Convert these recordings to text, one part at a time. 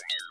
you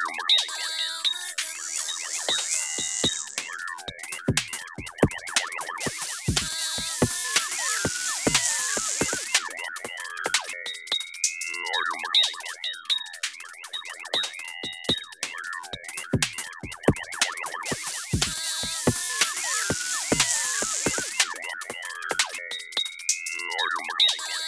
Lord, you.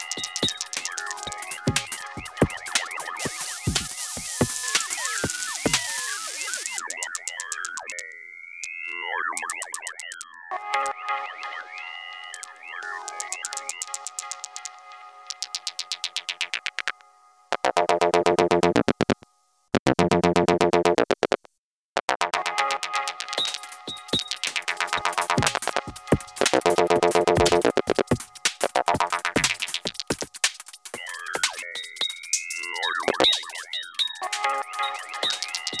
Thank you.